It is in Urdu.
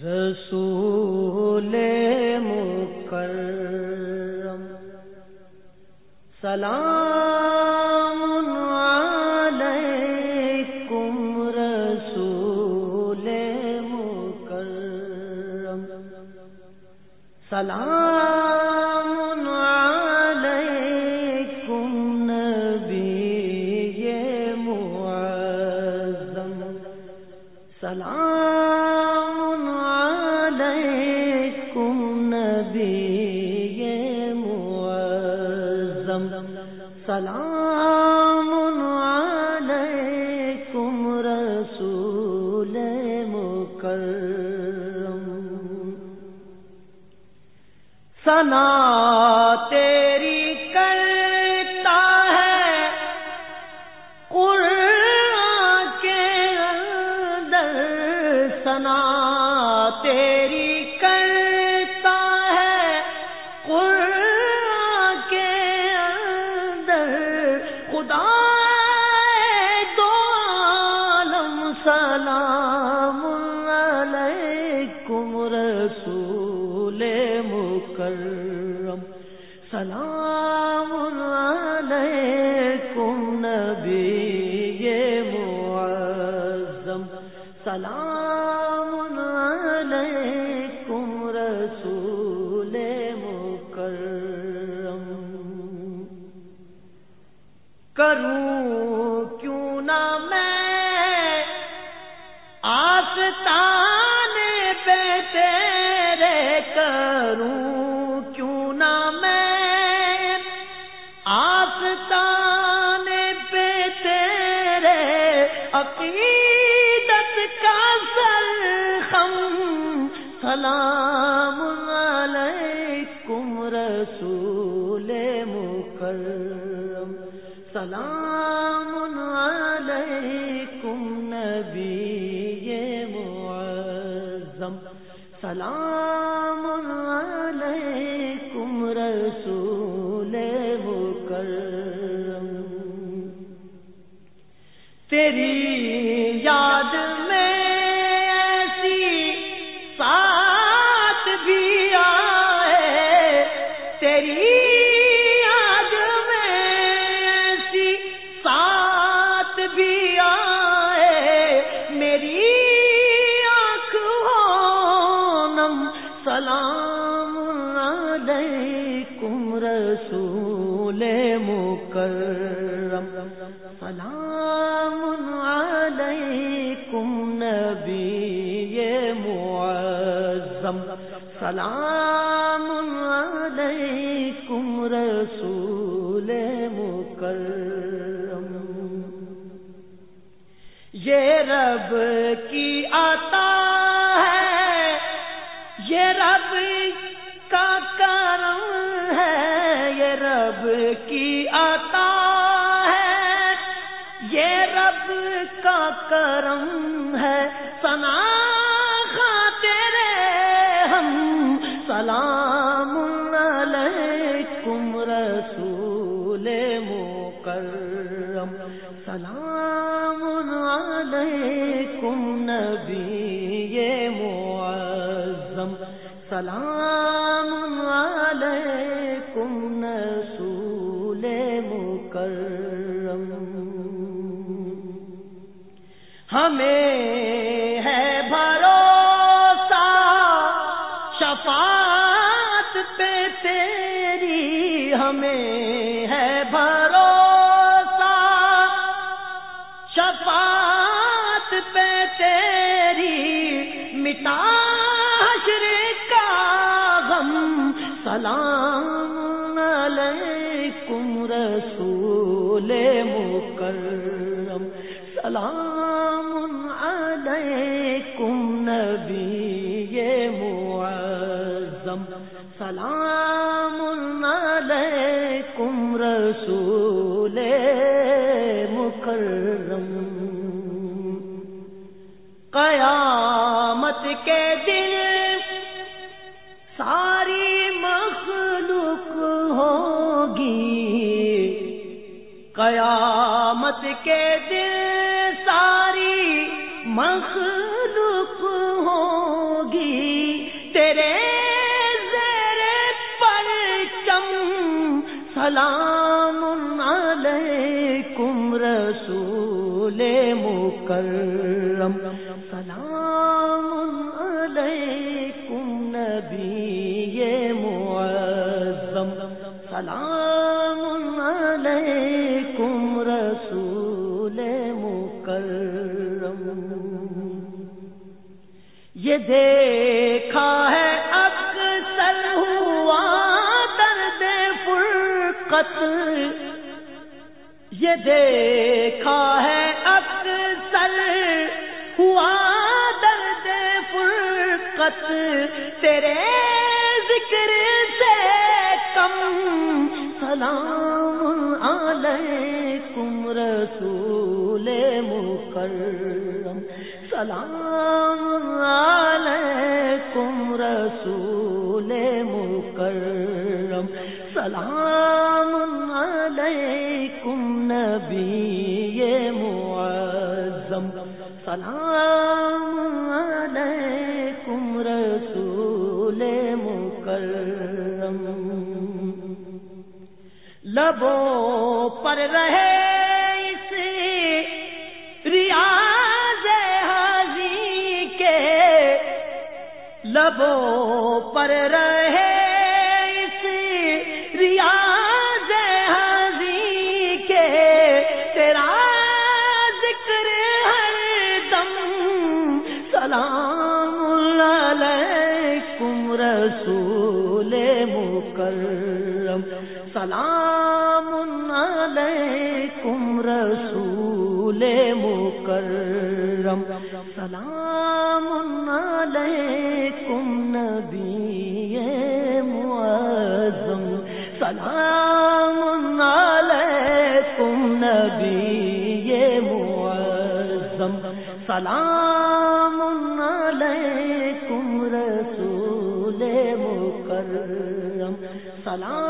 رسول مکرم سلام علیکم رسول مکرم سلام سلام علیکم رسول مکرم سلام خدا کروں؟ کیوں نہ میں پہ تیرے کروں؟ کیوں نہ میں آستان پہ تیرے عقیدت کا سر ہم سلام علیکم رسول مکرم۔ سلام علیکم نبی معظم. سلام سلام علیکم رسول مکرم سلام علیکم نبی معظم سلام علیکم رسول مکرم یہ رب کی عطا سلام علیکم رسول مکرم سلام علیکم نبی معظم سلام علیکم رسول مکرم ہمیں شفاعت پہ تیری مٹا سلام علیکم رسول مکرم سلام علیکم نبی معظم سلام برزم قیامت کے دن ساری مخلوق ہوگی۔ قیامت کے دن ساری مخلوق ہوگی۔ تیرے زیر پر سلام علیہ۔ مکرم سلام علیکم نبی معظم سلام علیکم رسول مکرم یہ دیکھا ہے اکثر ہوا درد فرقت یہ دیکھا ہے فرقت تیرے ذکر سے کم۔ سلام علیکم رسول مکرم۔ سلام علیکم رسول مکرم۔ سلام علیکم نبی معظم۔ سلام مکرم۔ لبوں پر رہے اس ریاض حاضی کے۔ لبوں پر رہے رسول مکرم سلام علیکم رسول مکرم سلام علیکم نبی معظم سلام علیکم نبی معظم سلام سلام